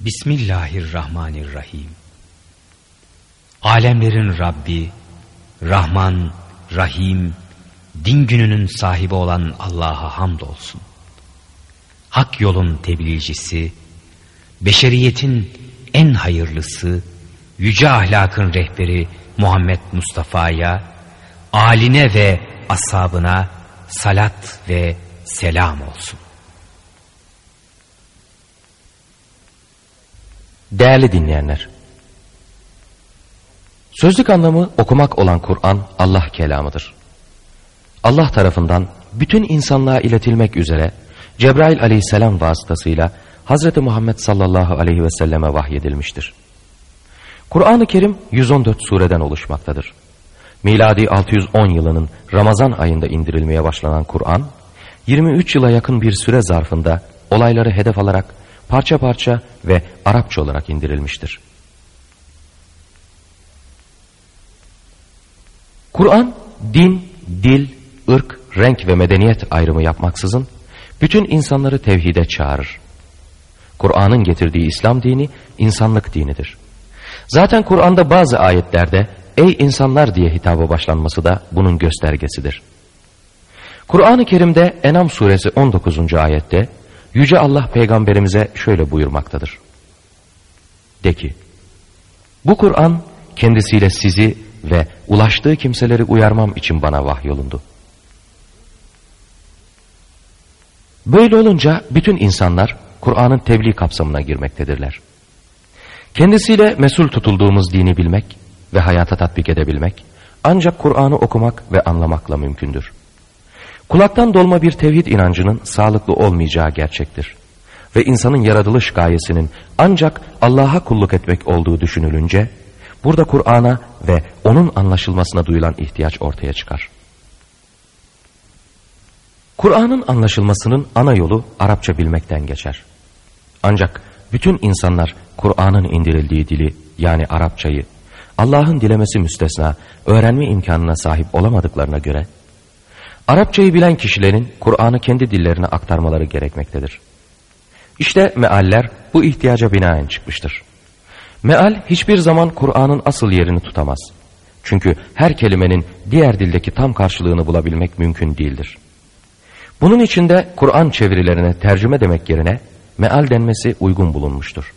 Bismillahirrahmanirrahim. Alemlerin Rabbi, Rahman, Rahim, din gününün sahibi olan Allah'a hamdolsun. Hak yolun tebliğcisi, beşeriyetin en hayırlısı, yüce ahlakın rehberi Muhammed Mustafa'ya, aline ve ashabına salat ve selam olsun. Değerli dinleyenler, sözlük anlamı okumak olan Kur'an Allah kelamıdır. Allah tarafından bütün insanlığa iletilmek üzere Cebrail aleyhisselam vasıtasıyla Hazreti Muhammed sallallahu aleyhi ve selleme vahyedilmiştir. Kur'an-ı Kerim 114 sureden oluşmaktadır. Miladi 610 yılının Ramazan ayında indirilmeye başlanan Kur'an, 23 yıla yakın bir süre zarfında olayları hedef alarak parça parça ve Arapça olarak indirilmiştir. Kur'an, din, dil, ırk, renk ve medeniyet ayrımı yapmaksızın bütün insanları tevhide çağırır. Kur'an'ın getirdiği İslam dini insanlık dinidir. Zaten Kur'an'da bazı ayetlerde ey insanlar diye hitabı başlanması da bunun göstergesidir. Kur'an-ı Kerim'de Enam suresi 19. ayette Yüce Allah peygamberimize şöyle buyurmaktadır. De ki, bu Kur'an kendisiyle sizi ve ulaştığı kimseleri uyarmam için bana vahyolundu. Böyle olunca bütün insanlar Kur'an'ın tebliğ kapsamına girmektedirler. Kendisiyle mesul tutulduğumuz dini bilmek ve hayata tatbik edebilmek ancak Kur'an'ı okumak ve anlamakla mümkündür. Kulaktan dolma bir tevhid inancının sağlıklı olmayacağı gerçektir. Ve insanın yaratılış gayesinin ancak Allah'a kulluk etmek olduğu düşünülünce, burada Kur'an'a ve onun anlaşılmasına duyulan ihtiyaç ortaya çıkar. Kur'an'ın anlaşılmasının ana yolu Arapça bilmekten geçer. Ancak bütün insanlar Kur'an'ın indirildiği dili yani Arapçayı Allah'ın dilemesi müstesna öğrenme imkanına sahip olamadıklarına göre Arapçayı bilen kişilerin Kur'an'ı kendi dillerine aktarmaları gerekmektedir. İşte mealler bu ihtiyaca binaen çıkmıştır. Meal hiçbir zaman Kur'an'ın asıl yerini tutamaz. Çünkü her kelimenin diğer dildeki tam karşılığını bulabilmek mümkün değildir. Bunun için de Kur'an çevirilerine tercüme demek yerine meal denmesi uygun bulunmuştur.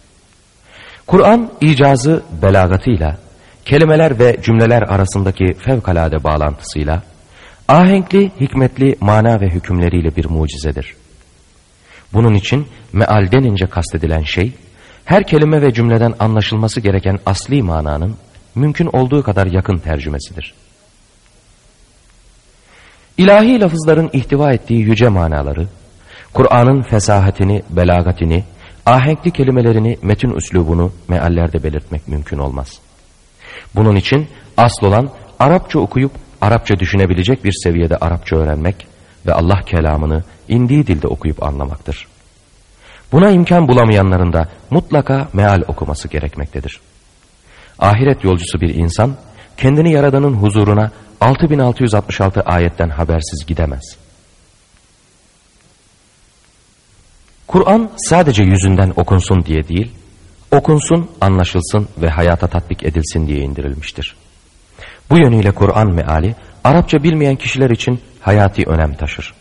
Kur'an icazı belagatıyla, kelimeler ve cümleler arasındaki fevkalade bağlantısıyla, Ahenkli, hikmetli mana ve hükümleriyle bir mucizedir. Bunun için meal denince kastedilen şey, her kelime ve cümleden anlaşılması gereken asli mananın mümkün olduğu kadar yakın tercümesidir. İlahi lafızların ihtiva ettiği yüce manaları, Kur'an'ın fesahatini, belagatini, ahenkli kelimelerini, metin üslubunu meallerde belirtmek mümkün olmaz. Bunun için asıl olan Arapça okuyup Arapça düşünebilecek bir seviyede Arapça öğrenmek ve Allah kelamını indiği dilde okuyup anlamaktır. Buna imkan bulamayanların da mutlaka meal okuması gerekmektedir. Ahiret yolcusu bir insan kendini Yaradan'ın huzuruna 6666 ayetten habersiz gidemez. Kur'an sadece yüzünden okunsun diye değil, okunsun, anlaşılsın ve hayata tatbik edilsin diye indirilmiştir. Bu yönüyle Kur'an meali Arapça bilmeyen kişiler için hayati önem taşır.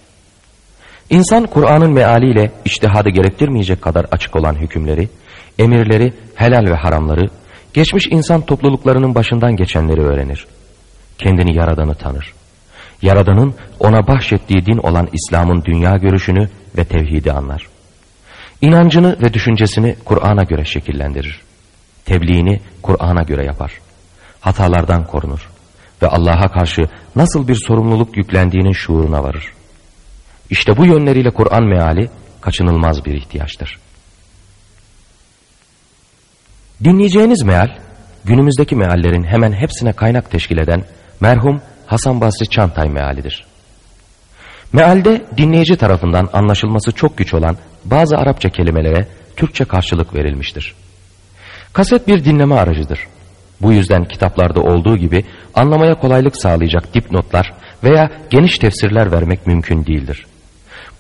İnsan Kur'an'ın mealiyle iştihadı gerektirmeyecek kadar açık olan hükümleri, emirleri, helal ve haramları, geçmiş insan topluluklarının başından geçenleri öğrenir. Kendini Yaradan'ı tanır. Yaradan'ın ona bahşettiği din olan İslam'ın dünya görüşünü ve tevhidi anlar. İnancını ve düşüncesini Kur'an'a göre şekillendirir. Tebliğini Kur'an'a göre yapar. Hatalardan korunur ve Allah'a karşı nasıl bir sorumluluk yüklendiğinin şuuruna varır. İşte bu yönleriyle Kur'an meali kaçınılmaz bir ihtiyaçtır. Dinleyeceğiniz meal, günümüzdeki meallerin hemen hepsine kaynak teşkil eden merhum Hasan Basri Çantay mealidir. Mealde dinleyici tarafından anlaşılması çok güç olan bazı Arapça kelimelere Türkçe karşılık verilmiştir. Kaset bir dinleme aracıdır. Bu yüzden kitaplarda olduğu gibi anlamaya kolaylık sağlayacak dipnotlar veya geniş tefsirler vermek mümkün değildir.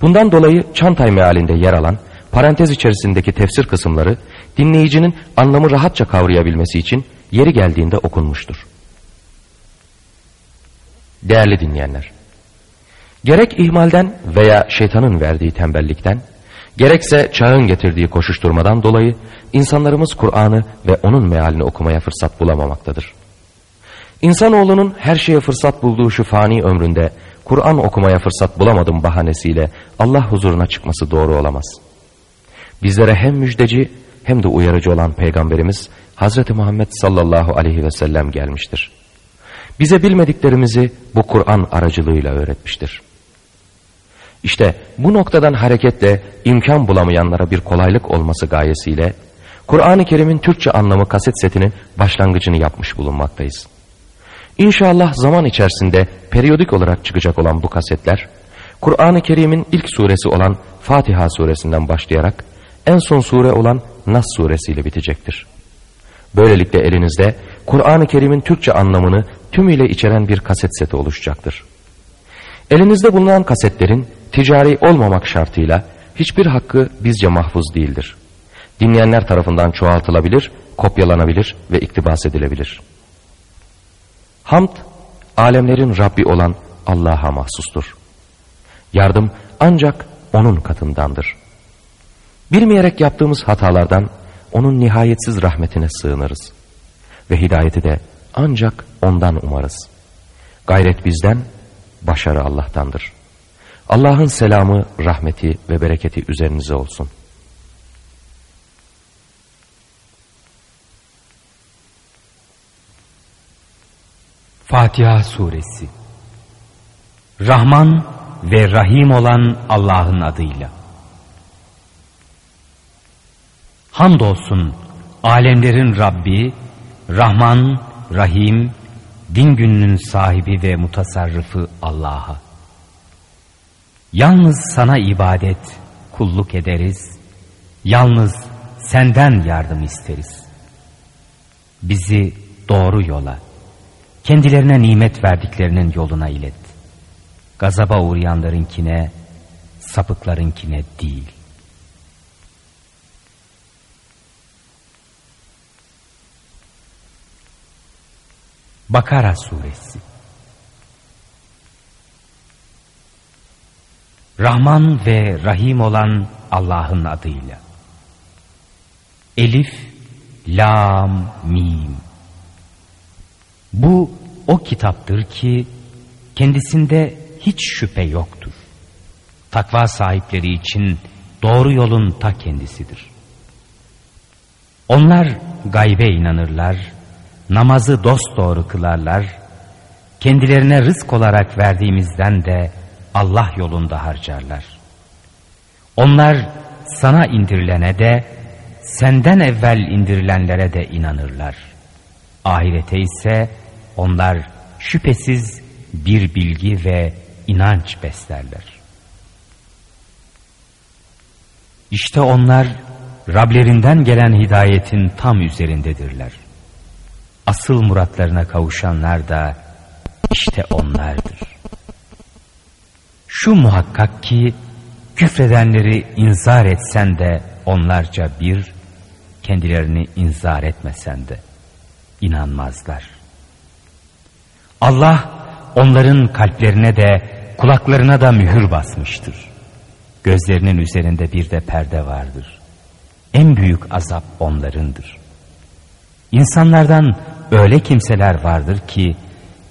Bundan dolayı Çantay mealinde yer alan parantez içerisindeki tefsir kısımları dinleyicinin anlamı rahatça kavrayabilmesi için yeri geldiğinde okunmuştur. Değerli dinleyenler, gerek ihmalden veya şeytanın verdiği tembellikten, gerekse çağın getirdiği koşuşturmadan dolayı insanlarımız Kur'an'ı ve onun mealini okumaya fırsat bulamamaktadır. İnsanoğlunun her şeye fırsat bulduğu şu fani ömründe Kur'an okumaya fırsat bulamadım bahanesiyle Allah huzuruna çıkması doğru olamaz. Bizlere hem müjdeci hem de uyarıcı olan Peygamberimiz Hazreti Muhammed sallallahu aleyhi ve sellem gelmiştir. Bize bilmediklerimizi bu Kur'an aracılığıyla öğretmiştir. İşte bu noktadan hareketle imkan bulamayanlara bir kolaylık olması gayesiyle Kur'an-ı Kerim'in Türkçe anlamı kaset setinin başlangıcını yapmış bulunmaktayız. İnşallah zaman içerisinde periyodik olarak çıkacak olan bu kasetler, Kur'an-ı Kerim'in ilk suresi olan Fatiha suresinden başlayarak en son sure olan Nas suresiyle bitecektir. Böylelikle elinizde Kur'an-ı Kerim'in Türkçe anlamını tümüyle içeren bir kaset seti oluşacaktır. Elinizde bulunan kasetlerin ticari olmamak şartıyla hiçbir hakkı bizce mahfuz değildir. Dinleyenler tarafından çoğaltılabilir, kopyalanabilir ve iktibas edilebilir. Hamd, alemlerin Rabbi olan Allah'a mahsustur. Yardım ancak O'nun katındandır. Bilmeyerek yaptığımız hatalardan O'nun nihayetsiz rahmetine sığınırız. Ve hidayeti de ancak O'ndan umarız. Gayret bizden, başarı Allah'tandır. Allah'ın selamı, rahmeti ve bereketi üzerinize olsun. Fatiha Suresi Rahman ve Rahim olan Allah'ın adıyla Hamdolsun alemlerin Rabbi, Rahman, Rahim, din gününün sahibi ve mutasarrıfı Allah'a. Yalnız sana ibadet, kulluk ederiz, yalnız senden yardım isteriz. Bizi doğru yola, kendilerine nimet verdiklerinin yoluna ilet. Gazaba uğrayanlarınkine, sapıklarınkine değil. Bakara Suresi Rahman ve Rahim olan Allah'ın adıyla. Elif, Lam, Mim. Bu o kitaptır ki kendisinde hiç şüphe yoktur. Takva sahipleri için doğru yolun ta kendisidir. Onlar gaybe inanırlar, namazı dosdoğru kılarlar, kendilerine rızk olarak verdiğimizden de Allah yolunda harcarlar. Onlar sana indirilene de, senden evvel indirilenlere de inanırlar. Ahirete ise onlar şüphesiz bir bilgi ve inanç beslerler. İşte onlar Rablerinden gelen hidayetin tam üzerindedirler. Asıl muratlarına kavuşanlar da işte onlardır. Şu muhakkak ki küfredenleri inzar etsen de onlarca bir, kendilerini inzar etmesen de inanmazlar. Allah onların kalplerine de kulaklarına da mühür basmıştır. Gözlerinin üzerinde bir de perde vardır. En büyük azap onlarındır. İnsanlardan öyle kimseler vardır ki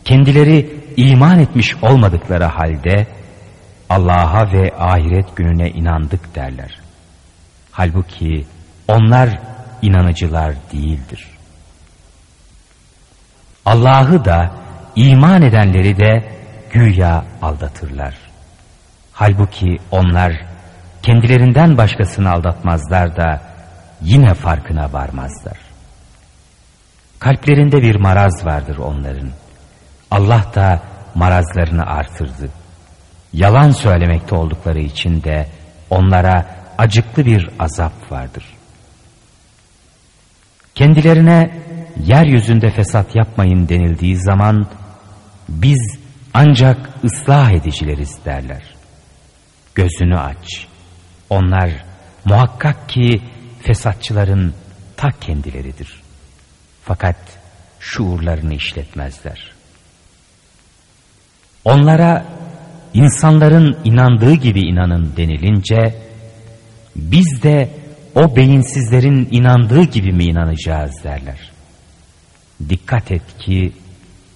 kendileri iman etmiş olmadıkları halde Allah'a ve ahiret gününe inandık derler. Halbuki onlar inanıcılar değildir. Allah'ı da iman edenleri de güya aldatırlar. Halbuki onlar kendilerinden başkasını aldatmazlar da yine farkına varmazlar. Kalplerinde bir maraz vardır onların. Allah da marazlarını artırdı. Yalan söylemekte oldukları için de onlara acıklı bir azap vardır. Kendilerine yeryüzünde fesat yapmayın denildiği zaman biz ancak ıslah edicileriz derler. Gözünü aç. Onlar muhakkak ki fesatçıların ta kendileridir. Fakat şuurlarını işletmezler. Onlara insanların inandığı gibi inanın denilince biz de o beyinsizlerin inandığı gibi mi inanacağız derler. Dikkat et ki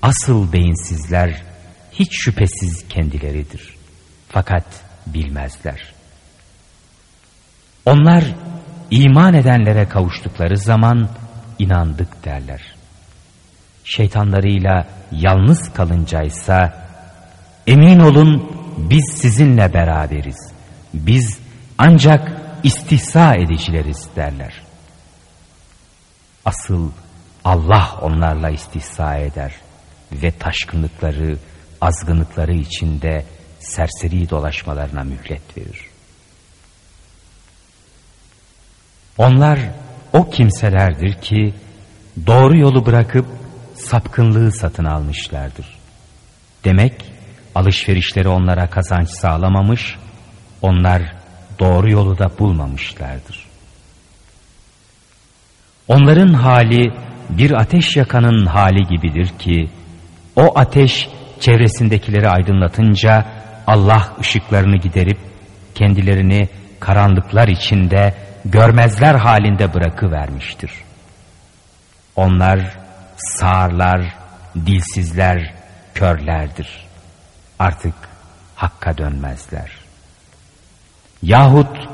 asıl beyinsizler hiç şüphesiz kendileridir. Fakat bilmezler. Onlar iman edenlere kavuştukları zaman inandık derler. Şeytanlarıyla yalnız kalıncaysa emin olun biz sizinle beraberiz. Biz ancak istihsa edicileriz derler. Asıl Allah onlarla istihsa eder ve taşkınlıkları, azgınlıkları içinde serseri dolaşmalarına mühlet verir. Onlar o kimselerdir ki doğru yolu bırakıp sapkınlığı satın almışlardır. Demek alışverişleri onlara kazanç sağlamamış, onlar doğru yolu da bulmamışlardır. Onların hali bir ateş yakanın hali gibidir ki, o ateş çevresindekileri aydınlatınca Allah ışıklarını giderip kendilerini karanlıklar içinde görmezler halinde bırakıvermiştir. Onlar sağırlar, dilsizler, körlerdir. Artık hakka dönmezler. Yahut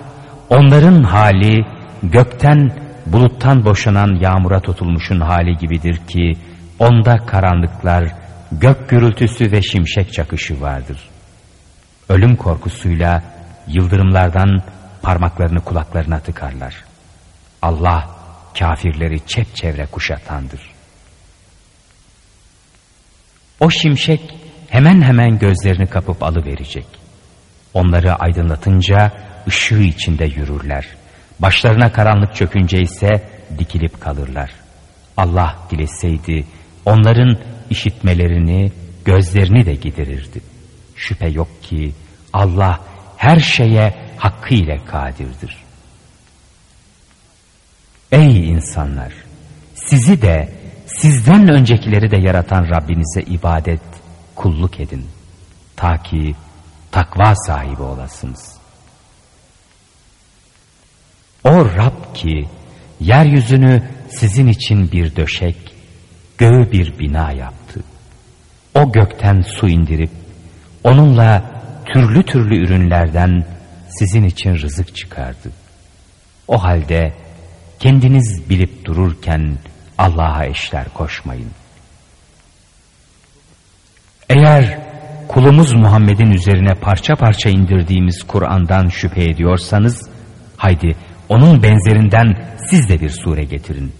onların hali gökten buluttan boşanan yağmura tutulmuşun hali gibidir ki onda karanlıklar, gök gürültüsü ve şimşek çakışı vardır. Ölüm korkusuyla yıldırımlardan parmaklarını kulaklarına tıkarlar. Allah kafirleri çepçevre kuşatandır. O şimşek hemen hemen gözlerini kapıp alıverecek. Onları aydınlatınca ışığı içinde yürürler. Başlarına karanlık çökünce ise dikilip kalırlar. Allah dileseydi onların işitmelerini, gözlerini de giderirdi. Şüphe yok ki Allah her şeye hakkıyla kadirdir. Ey insanlar! Sizi de sizden öncekileri de yaratan Rabbinize ibadet, kulluk edin. Ta ki takva sahibi olasınız. O Rab ki yeryüzünü sizin için bir döşek, göğü bir bina yaptı. O gökten su indirip onunla türlü türlü ürünlerden sizin için rızık çıkardı. O halde kendiniz bilip dururken Allah'a eşler koşmayın. Eğer kulumuz Muhammed'in üzerine parça parça indirdiğimiz Kur'an'dan şüphe ediyorsanız, haydi onun benzerinden siz de bir sure getirin.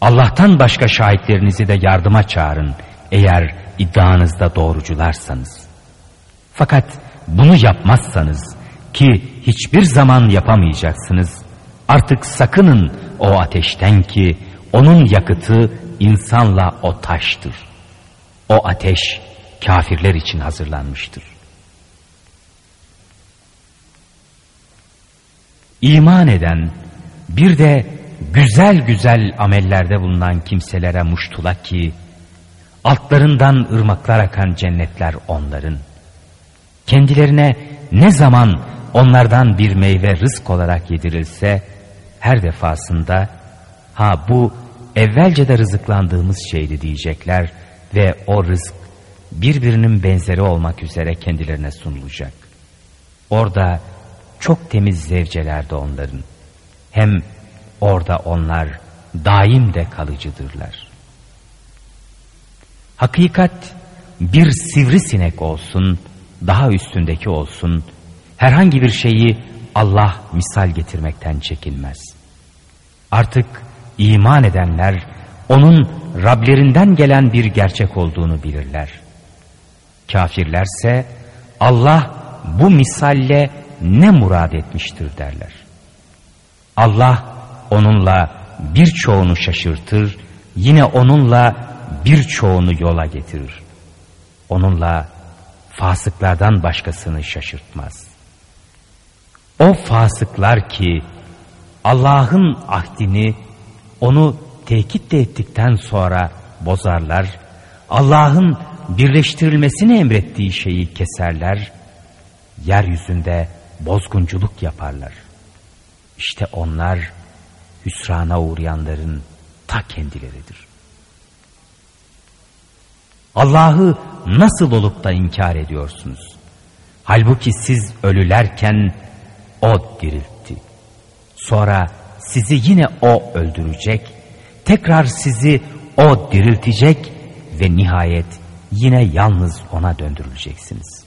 Allah'tan başka şahitlerinizi de yardıma çağırın eğer iddianızda doğrucularsanız. Fakat bunu yapmazsanız ki hiçbir zaman yapamayacaksınız. Artık sakının o ateşten ki onun yakıtı insanla o taştır. O ateş kafirler için hazırlanmıştır. İman eden bir de güzel güzel amellerde bulunan kimselere muştula ki altlarından ırmaklar akan cennetler onların. Kendilerine ne zaman onlardan bir meyve rızk olarak yedirilse her defasında ha bu evvelce de rızıklandığımız şeydi diyecekler ve o rızk birbirinin benzeri olmak üzere kendilerine sunulacak. Orada çok temiz zevceler de onların. Hem orada onlar daim de kalıcıdırlar. Hakikat bir sivrisinek olsun, daha üstündeki olsun, herhangi bir şeyi Allah misal getirmekten çekinmez. Artık iman edenler onun Rablerinden gelen bir gerçek olduğunu bilirler. Kafirlerse Allah bu misalle ne murad etmiştir derler. Allah onunla birçoğunu şaşırtır, yine onunla birçoğunu yola getirir. Onunla fasıklardan başkasını şaşırtmaz. O fasıklar ki Allah'ın ahdini onu de ettikten sonra bozarlar. Allah'ın birleştirilmesini emrettiği şeyi keserler. Yeryüzünde bozgunculuk yaparlar. İşte onlar hüsrana uğrayanların ta kendileridir. Allah'ı nasıl olup da inkar ediyorsunuz? Halbuki siz ölülerken O diriltti. Sonra sizi yine O öldürecek, tekrar sizi O diriltecek ve nihayet yine yalnız O'na döndürüleceksiniz.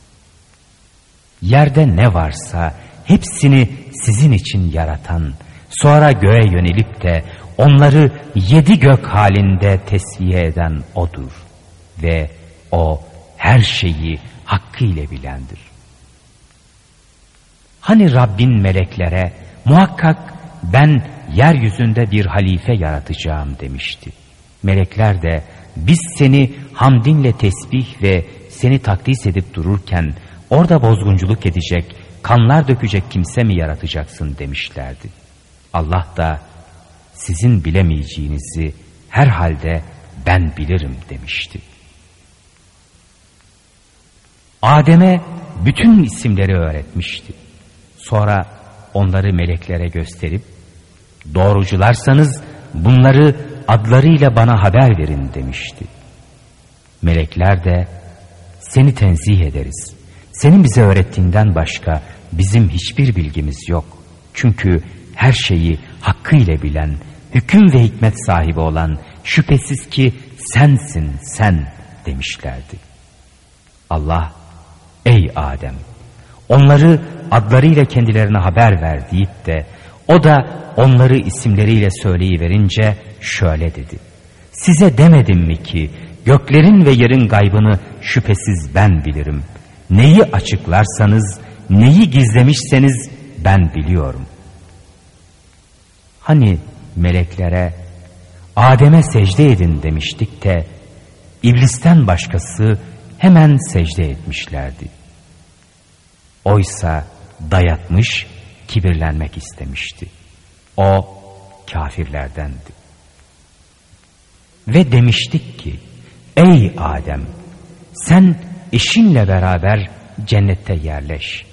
Yerde ne varsa hepsini sizin için yaratan, sonra göğe yönelip de onları yedi gök halinde tesviye eden O'dur. Ve O her şeyi hakkıyla bilendir. Hani Rabbin meleklere muhakkak ben yeryüzünde bir halife yaratacağım demişti. Melekler de biz seni hamdinle tesbih ve seni takdis edip dururken orada bozgunculuk edecek, kanlar dökecek kimse mi yaratacaksın demişlerdi. Allah da sizin bilemeyeceğinizi herhalde ben bilirim demişti. Adem'e bütün isimleri öğretmişti. Sonra onları meleklere gösterip doğrucularsanız bunları adlarıyla bana haber verin demişti. Melekler de seni tenzih ederiz. Senin bize öğrettiğinden başka bizim hiçbir bilgimiz yok. Çünkü her şeyi hakkıyla bilen, hüküm ve hikmet sahibi olan şüphesiz ki sensin sen demişlerdi. Allah ey Adem onları adlarıyla kendilerine haber ver deyip de o da onları isimleriyle söyleyiverince şöyle dedi. Size demedim mi ki göklerin ve yerin gaybını şüphesiz ben bilirim. Neyi açıklarsanız, neyi gizlemişseniz ben biliyorum. Hani meleklere Adem'e secde edin demiştik de iblisten başkası hemen secde etmişlerdi. Oysa dayatmış, kibirlenmek istemişti. O kafirlerdendi. Ve demiştik ki, ey Adem, sen eşinle beraber cennette yerleş.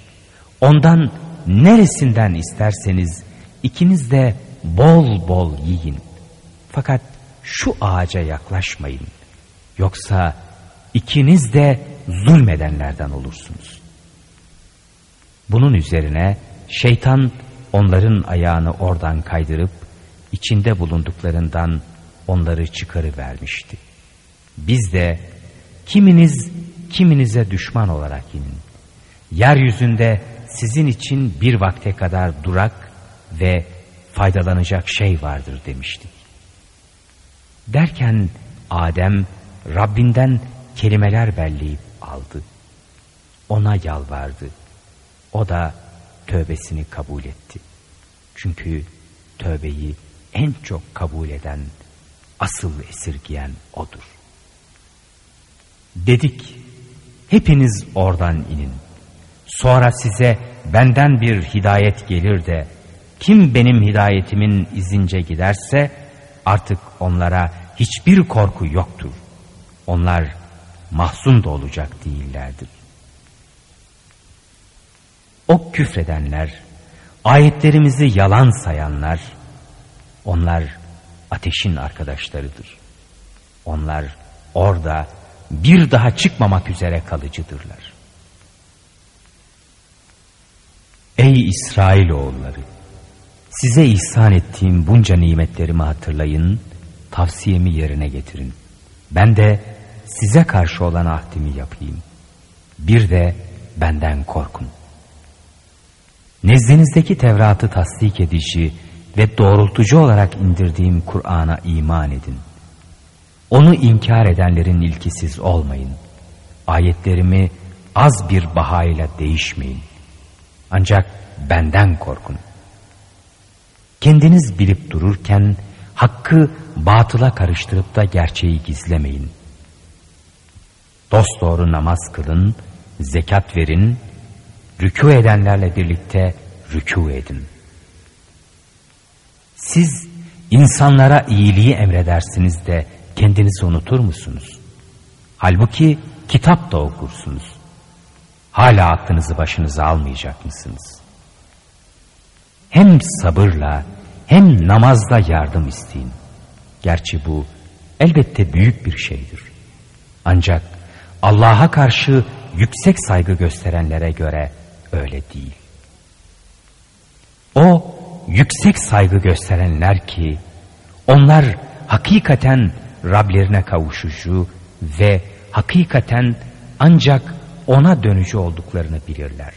Ondan neresinden isterseniz ikiniz de bol bol yiyin. Fakat şu ağaca yaklaşmayın. Yoksa ikiniz de zulmedenlerden olursunuz. Bunun üzerine şeytan onların ayağını oradan kaydırıp içinde bulunduklarından onları çıkarıvermişti. Biz de kiminiz kiminize düşman olarak inin. Yeryüzünde sizin için bir vakte kadar durak ve faydalanacak şey vardır demiştik. Derken Adem Rabbinden kelimeler belleyip aldı. Ona yalvardı. O da tövbesini kabul etti. Çünkü tövbeyi en çok kabul eden, asıl esirgiyen O'dur. Dedik, hepiniz oradan inin. Sonra size benden bir hidayet gelir de, kim benim hidayetimin izince giderse, artık onlara hiçbir korku yoktur. Onlar mahzun da olacak değillerdir. O küfredenler, ayetlerimizi yalan sayanlar, onlar ateşin arkadaşlarıdır. Onlar orada bir daha çıkmamak üzere kalıcıdırlar. Ey İsrailoğulları! Size ihsan ettiğim bunca nimetlerimi hatırlayın, tavsiyemi yerine getirin. Ben de size karşı olan ahdimi yapayım. Bir de benden korkun. Nezdinizdeki Tevrat'ı tasdik edici ve doğrultucu olarak indirdiğim Kur'an'a iman edin. Onu inkar edenlerin ilkisiz olmayın. Ayetlerimi az bir bahayla değişmeyin. Ancak benden korkun. Kendiniz bilip dururken hakkı batıla karıştırıp da gerçeği gizlemeyin. Dosdoğru namaz kılın, zekat verin, rükû edenlerle birlikte rükû edin. Siz insanlara iyiliği emredersiniz de kendinizi unutur musunuz? Halbuki kitap da okursunuz. Hala aklınızı başınıza almayacak mısınız? Hem sabırla hem namazla yardım isteyin. Gerçi bu elbette büyük bir şeydir. Ancak Allah'a karşı yüksek saygı gösterenlere göre öyle değil. O yüksek saygı gösterenler ki onlar hakikaten Rablerine kavuşucu ve hakikaten ancak ona dönücü olduklarını bilirler.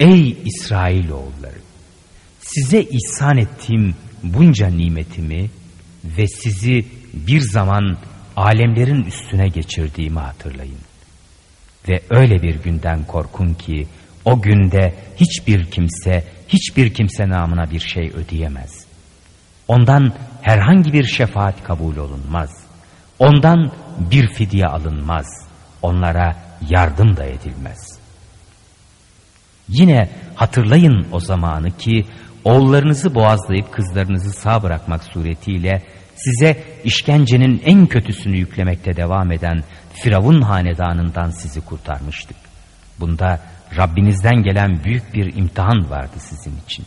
Ey İsrailoğulları! Size ihsan ettiğim bunca nimetimi ve sizi bir zaman alemlerin üstüne geçirdiğimi hatırlayın. Ve öyle bir günden korkun ki o günde hiçbir kimse hiçbir kimse namına bir şey ödeyemez. Ondan herhangi bir şefaat kabul olunmaz. Ondan bir fidye alınmaz. Onlara yardım da edilmez. Yine hatırlayın o zamanı ki oğullarınızı boğazlayıp kızlarınızı sağ bırakmak suretiyle size işkencenin en kötüsünü yüklemekte devam eden Firavun hanedanından sizi kurtarmıştık. Bunda Rabbinizden gelen büyük bir imtihan vardı sizin için.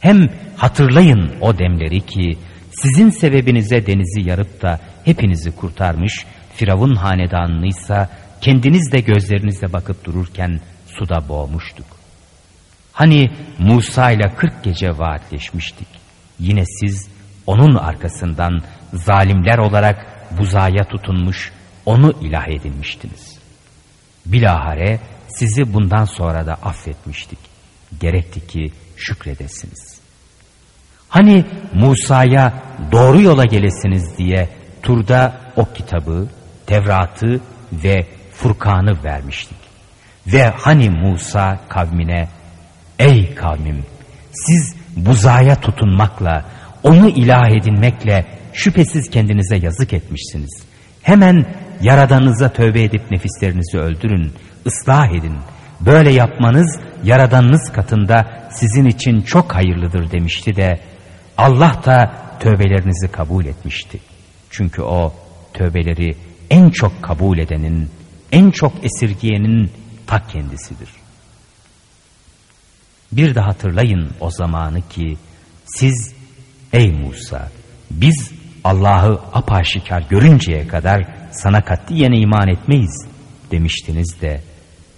Hem hatırlayın o demleri ki sizin sebebinize denizi yarıp da hepinizi kurtarmış, Firavun hanedanlıysa kendiniz de gözlerinizle bakıp dururken suda boğmuştuk. Hani Musa ile kırk gece vaatleşmiştik. Yine siz onun arkasından zalimler olarak buzaya tutunmuş, onu ilah edinmiştiniz. Bilahare sizi bundan sonra da affetmiştik. Gerekti ki şükredesiniz. Hani Musa'ya doğru yola gelesiniz diye turda o kitabı, Tevrat'ı ve Furkan'ı vermiştik. Ve hani Musa kavmine, ey kavmim siz buzaya tutunmakla, onu ilah edinmekle şüphesiz kendinize yazık etmişsiniz. Hemen yaradanınıza tövbe edip nefislerinizi öldürün ıslah edin. Böyle yapmanız yaradanınız katında sizin için çok hayırlıdır demişti de Allah da tövbelerinizi kabul etmişti. Çünkü o tövbeleri en çok kabul edenin, en çok esirgiyenin ta kendisidir. Bir de hatırlayın o zamanı ki siz ey Musa biz Allah'ı apaşikar görünceye kadar sana katiyen iman etmeyiz demiştiniz de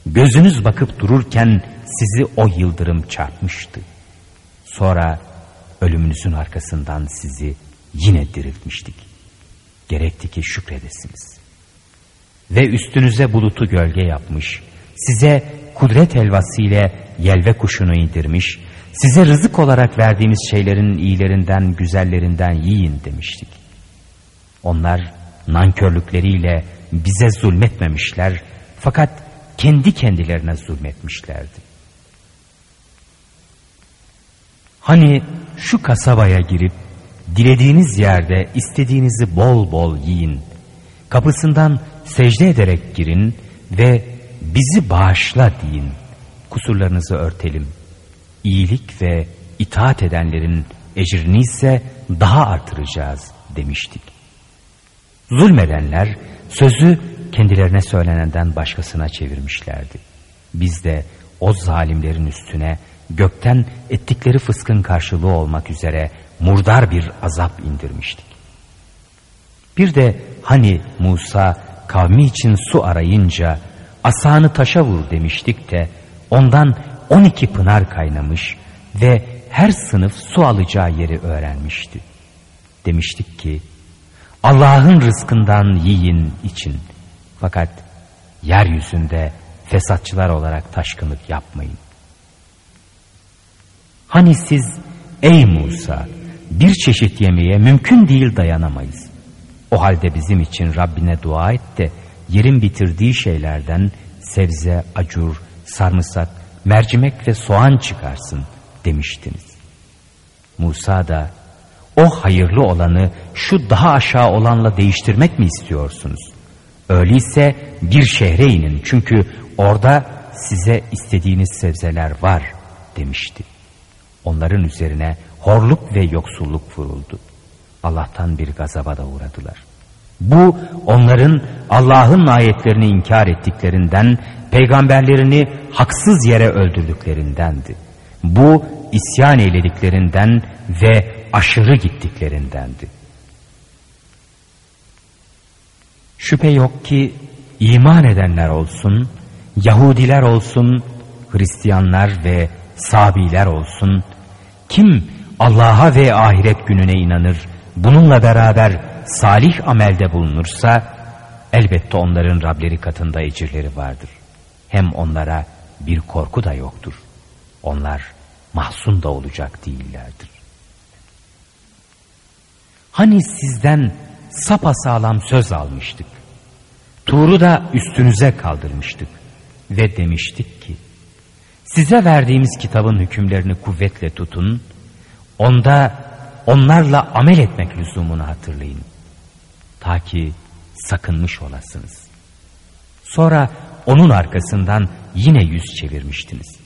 Gözünüz bakıp dururken sizi o yıldırım çarpmıştı. Sonra ölümünüzün arkasından sizi yine diriltmiştik. Gerekti ki şükredesiniz. Ve üstünüze bulutu gölge yapmış, size kudret helvasıyla yelve kuşunu indirmiş, size rızık olarak verdiğimiz şeylerin iyilerinden, güzellerinden yiyin demiştik. Onlar nankörlükleriyle bize zulmetmemişler fakat kendi kendilerine zulmetmişlerdi. Hani şu kasabaya girip dilediğiniz yerde istediğinizi bol bol yiyin. Kapısından secde ederek girin ve bizi bağışla deyin. Kusurlarınızı örtelim. İyilik ve itaat edenlerin ecrini ise daha artıracağız demiştik. Zulmedenler sözü kendilerine söylenenden başkasına çevirmişlerdi. Biz de o zalimlerin üstüne gökten ettikleri fıskın karşılığı olmak üzere murdar bir azap indirmiştik. Bir de hani Musa kavmi için su arayınca asanı taşa vur demiştik de ondan on iki pınar kaynamış ve her sınıf su alacağı yeri öğrenmişti. Demiştik ki Allah'ın rızkından yiyin için fakat yeryüzünde fesatçılar olarak taşkınlık yapmayın. Hani siz ey Musa bir çeşit yemeğe mümkün değil dayanamayız. O halde bizim için Rabbine dua et de yerin bitirdiği şeylerden sebze, acur, sarımsak, mercimek ve soğan çıkarsın demiştiniz. Musa da o hayırlı olanı şu daha aşağı olanla değiştirmek mi istiyorsunuz? Öyleyse bir şehre inin çünkü orada size istediğiniz sebzeler var demişti. Onların üzerine horluk ve yoksulluk vuruldu. Allah'tan bir gazaba da uğradılar. Bu onların Allah'ın ayetlerini inkar ettiklerinden, peygamberlerini haksız yere öldürdüklerindendi. Bu isyan eylediklerinden ve aşırı gittiklerindendi. Şüphe yok ki iman edenler olsun, Yahudiler olsun, Hristiyanlar ve Sabiler olsun, kim Allah'a ve ahiret gününe inanır, bununla beraber salih amelde bulunursa, elbette onların Rableri katında ecirleri vardır. Hem onlara bir korku da yoktur. Onlar mahzun da olacak değillerdir. Hani sizden sapasağlam söz almıştık. Tuğru da üstünüze kaldırmıştık. Ve demiştik ki, size verdiğimiz kitabın hükümlerini kuvvetle tutun, onda onlarla amel etmek lüzumunu hatırlayın. Ta ki sakınmış olasınız. Sonra onun arkasından yine yüz çevirmiştiniz.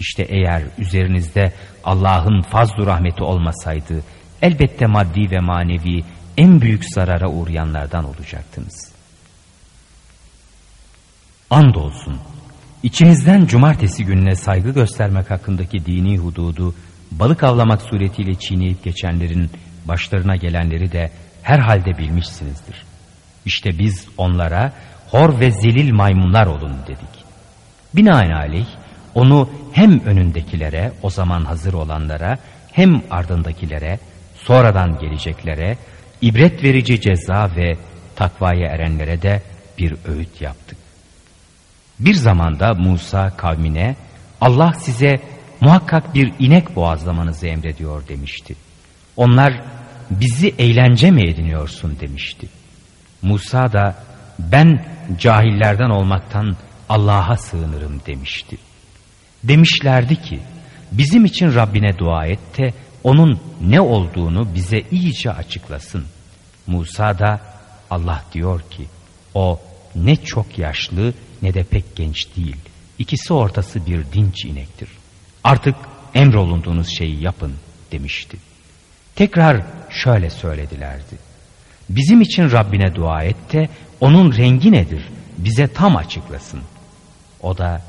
İşte eğer üzerinizde Allah'ın fazlu rahmeti olmasaydı elbette maddi ve manevi en büyük zarara uğrayanlardan olacaktınız. Andolsun içinizden cumartesi gününe saygı göstermek hakkındaki dini hududu balık avlamak suretiyle çiğneyip geçenlerin başlarına gelenleri de herhalde bilmişsinizdir. İşte biz onlara hor ve zelil maymunlar olun dedik. Binaenaleyh onu hem önündekilere o zaman hazır olanlara hem ardındakilere sonradan geleceklere ibret verici ceza ve takvaya erenlere de bir öğüt yaptık. Bir zamanda Musa kavmine Allah size muhakkak bir inek boğazlamanızı emrediyor demişti. Onlar bizi eğlence mi ediniyorsun demişti. Musa da ben cahillerden olmaktan Allah'a sığınırım demişti. Demişlerdi ki bizim için Rabbine dua et de onun ne olduğunu bize iyice açıklasın. Musa da Allah diyor ki o ne çok yaşlı ne de pek genç değil. İkisi ortası bir dinç inektir. Artık emrolunduğunuz şeyi yapın demişti. Tekrar şöyle söyledilerdi. Bizim için Rabbine dua et de onun rengi nedir bize tam açıklasın. O da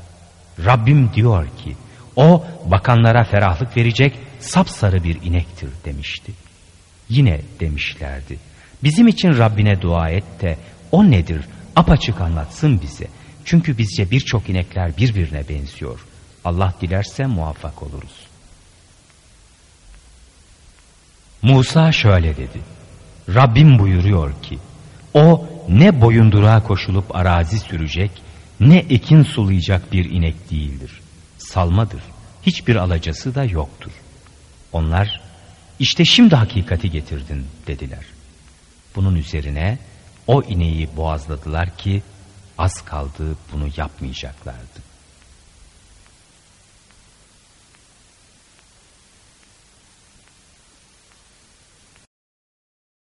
Rabbim diyor ki o bakanlara ferahlık verecek sapsarı bir inektir demişti. Yine demişlerdi. Bizim için Rabbine dua et de o nedir apaçık anlatsın bize. Çünkü bizce birçok inekler birbirine benziyor. Allah dilerse muvaffak oluruz. Musa şöyle dedi. Rabbim buyuruyor ki o ne boyunduruğa koşulup arazi sürecek ne ekin sulayacak bir inek değildir. Salmadır. Hiçbir alacası da yoktur. Onlar işte şimdi hakikati getirdin dediler. Bunun üzerine o ineği boğazladılar ki az kaldı bunu yapmayacaklardı.